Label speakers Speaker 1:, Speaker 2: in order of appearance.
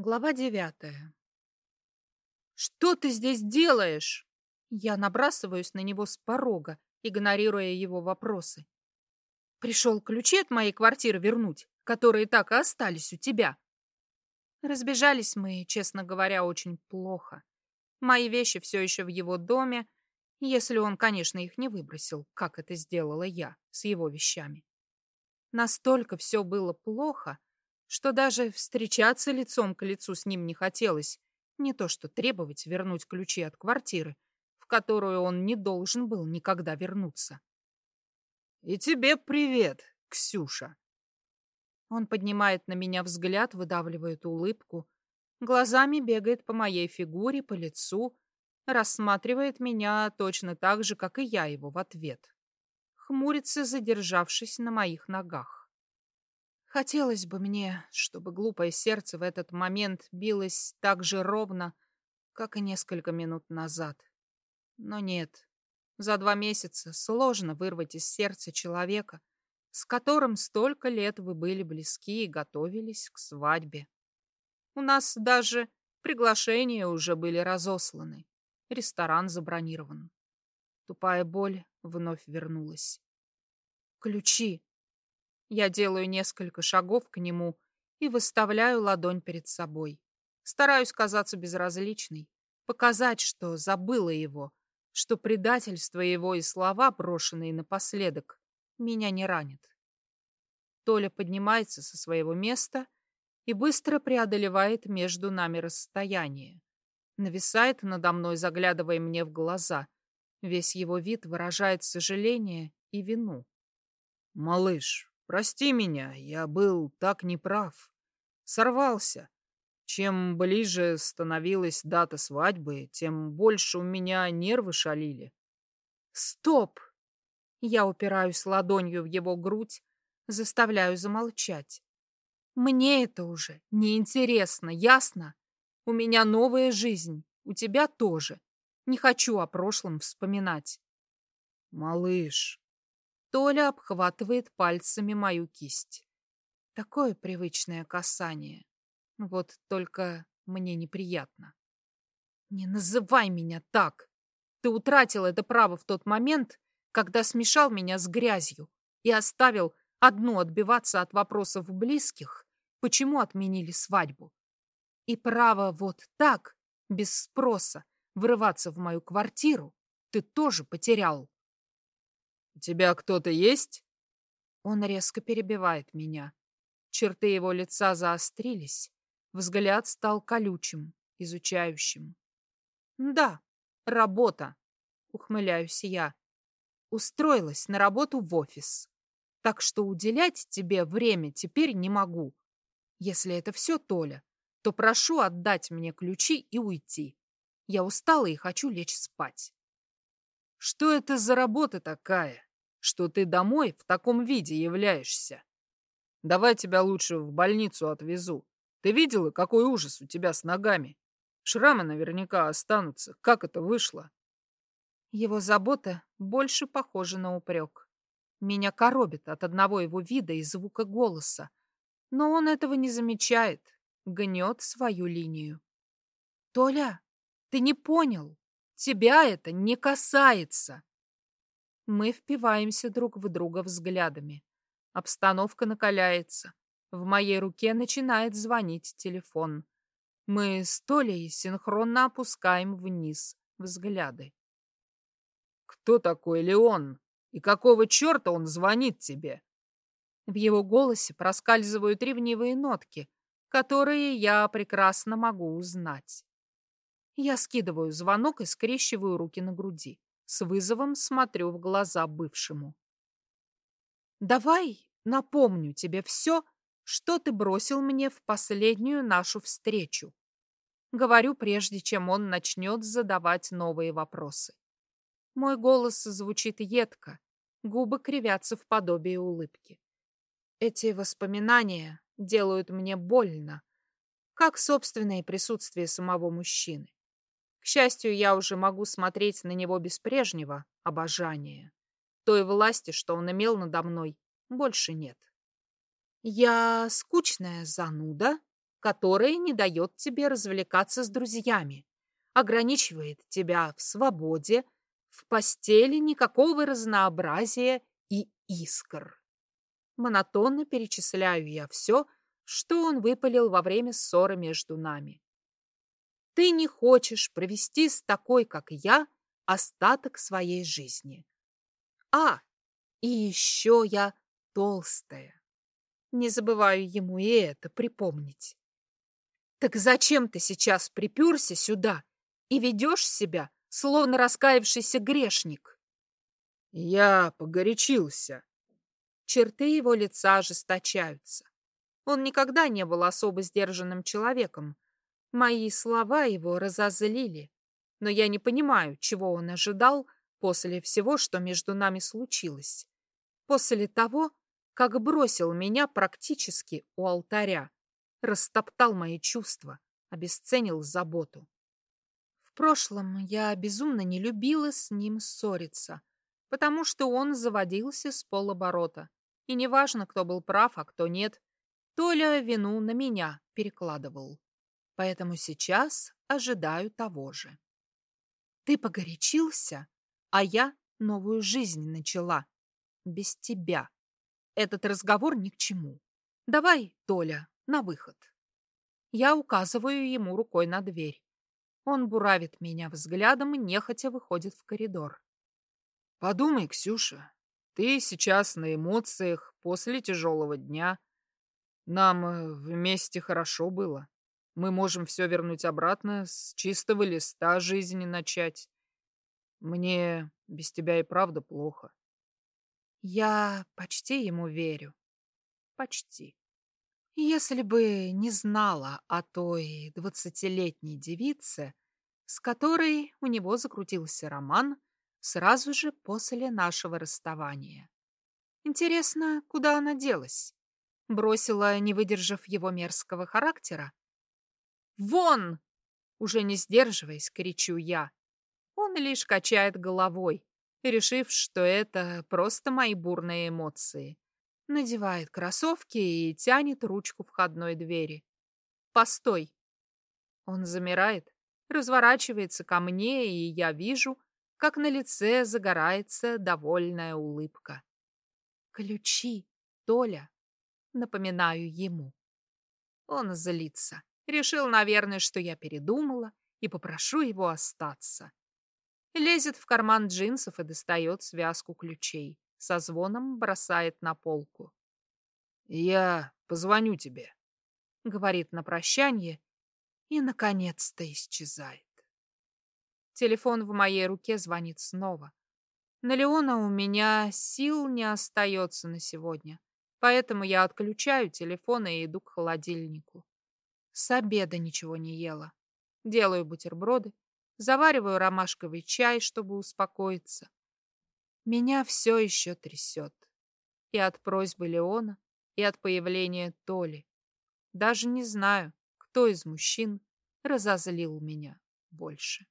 Speaker 1: Глава девятая. «Что ты здесь делаешь?» Я набрасываюсь на него с порога, игнорируя его вопросы. «Пришел ключи от моей квартиры вернуть, которые так и остались у тебя». Разбежались мы, честно говоря, очень плохо. Мои вещи все еще в его доме, если он, конечно, их не выбросил, как это сделала я с его вещами. Настолько все было плохо, что даже встречаться лицом к лицу с ним не хотелось, не то что требовать вернуть ключи от квартиры, в которую он не должен был никогда вернуться.
Speaker 2: «И тебе привет, Ксюша!»
Speaker 1: Он поднимает на меня взгляд, выдавливает улыбку, глазами бегает по моей фигуре, по лицу, рассматривает меня точно так же, как и я его в ответ. Хмурится, задержавшись на моих ногах. Хотелось бы мне, чтобы глупое сердце в этот момент билось так же ровно, как и несколько минут назад. Но нет. За два месяца сложно вырвать из сердца человека, с которым столько лет вы были близки и готовились к свадьбе. У нас даже приглашения уже были разосланы. Ресторан забронирован. Тупая боль вновь вернулась. Ключи. Я делаю несколько шагов к нему и выставляю ладонь перед собой. Стараюсь казаться безразличной, показать, что забыла его, что предательство его и слова, брошенные напоследок, меня не ранят. Толя поднимается со своего места и быстро преодолевает между нами расстояние. Нависает надо мной, заглядывая мне в глаза. Весь его вид выражает сожаление и вину.
Speaker 2: «Малыш, Прости меня, я был так неправ. Сорвался. Чем ближе становилась дата свадьбы, тем больше у меня нервы шалили.
Speaker 1: Стоп! Я упираюсь ладонью в его грудь, заставляю замолчать. Мне это уже неинтересно, ясно? У меня новая жизнь, у тебя тоже. Не хочу о прошлом вспоминать.
Speaker 2: Малыш,
Speaker 1: Толя обхватывает пальцами мою кисть. Такое привычное касание. Вот только мне неприятно. Не называй меня так. Ты утратил это право в тот момент, когда смешал меня с грязью и оставил одну отбиваться от вопросов близких, почему отменили свадьбу. И право вот так, без спроса, врываться в мою квартиру ты тоже потерял.
Speaker 2: «У тебя кто-то есть?»
Speaker 1: Он резко перебивает меня. Черты его лица заострились, взгляд стал колючим, изучающим. «Да, работа», — ухмыляюсь я. «Устроилась на работу в офис, так что уделять тебе время теперь не могу. Если это все, Толя, то прошу отдать мне ключи и уйти. Я устала и хочу лечь спать».
Speaker 2: «Что это за работа такая?» Что ты домой в таком виде являешься. Давай тебя лучше в больницу отвезу. Ты видела, какой ужас у тебя с ногами? Шрамы наверняка останутся. Как это вышло?
Speaker 1: Его забота больше похожа на упрек. Меня коробит от одного его вида и звука голоса. Но он этого не замечает, гнет свою линию. «Толя, ты не понял. Тебя это не касается. Мы впиваемся друг в друга взглядами. Обстановка накаляется. В моей руке начинает звонить телефон. Мы с Толей синхронно опускаем вниз взгляды.
Speaker 2: «Кто такой Леон? И какого черта он звонит тебе?»
Speaker 1: В его голосе проскальзывают ревнивые нотки, которые я прекрасно могу узнать. Я скидываю звонок и скрещиваю руки на груди. С вызовом смотрю в глаза бывшему. «Давай напомню тебе все, что ты бросил мне в последнюю нашу встречу». Говорю, прежде чем он начнет задавать новые вопросы. Мой голос звучит едко, губы кривятся в подобии улыбки. Эти воспоминания делают мне больно, как собственное присутствие самого мужчины. Счастью, я уже могу смотреть на него без прежнего обожания. Той власти, что он имел надо мной, больше нет. Я скучная зануда, которое не дает тебе развлекаться с друзьями, ограничивает тебя в свободе, в постели никакого разнообразия и искр. Монотонно перечисляю я все, что он выпалил во время ссоры между нами. Ты не хочешь провести с такой, как я, остаток своей жизни. А, и еще я толстая. Не забываю ему и это припомнить. Так зачем ты сейчас приперся сюда и ведешь себя, словно раскаявшийся грешник?
Speaker 2: Я погорячился.
Speaker 1: Черты его лица ожесточаются. Он никогда не был особо сдержанным человеком. Мои слова его разозлили. Но я не понимаю, чего он ожидал после всего, что между нами случилось. После того, как бросил меня практически у алтаря, растоптал мои чувства, обесценил заботу. В прошлом я безумно не любила с ним ссориться, потому что он заводился с полоборота. И неважно, кто был прав, а кто нет, Толя вину на меня перекладывал. Поэтому сейчас ожидаю того же. Ты погорячился, а я новую жизнь начала. Без тебя. Этот разговор ни к чему. Давай, Толя, на выход. Я указываю ему рукой на дверь. Он буравит меня взглядом и нехотя выходит в коридор.
Speaker 2: Подумай, Ксюша, ты сейчас на эмоциях после тяжелого дня. Нам э, вместе хорошо было. Мы можем все вернуть обратно, с чистого листа жизни начать. Мне без тебя и правда плохо.
Speaker 1: Я почти ему верю. Почти. Если бы не знала о той двадцатилетней девице, с которой у него закрутился роман сразу же после нашего расставания. Интересно, куда она делась? Бросила, не выдержав его мерзкого характера? «Вон!» Уже не сдерживаясь, кричу я. Он лишь качает головой, решив, что это просто мои бурные эмоции. Надевает кроссовки и тянет ручку входной двери. «Постой!» Он замирает, разворачивается ко мне, и я вижу, как на лице загорается довольная улыбка. «Ключи, Толя!» Напоминаю ему. Он злится. Решил, наверное, что я передумала и попрошу его остаться. Лезет в карман джинсов и достает связку ключей. Со звоном бросает на полку.
Speaker 2: «Я позвоню тебе», — говорит на прощание
Speaker 1: и, наконец-то, исчезает. Телефон в моей руке звонит снова. На Леона у меня сил не остается на сегодня, поэтому я отключаю телефон и иду к холодильнику. С обеда ничего не ела. Делаю бутерброды, завариваю ромашковый чай, чтобы успокоиться. Меня все еще трясет. И от просьбы Леона, и от появления Толи. Даже не знаю, кто из мужчин разозлил меня больше.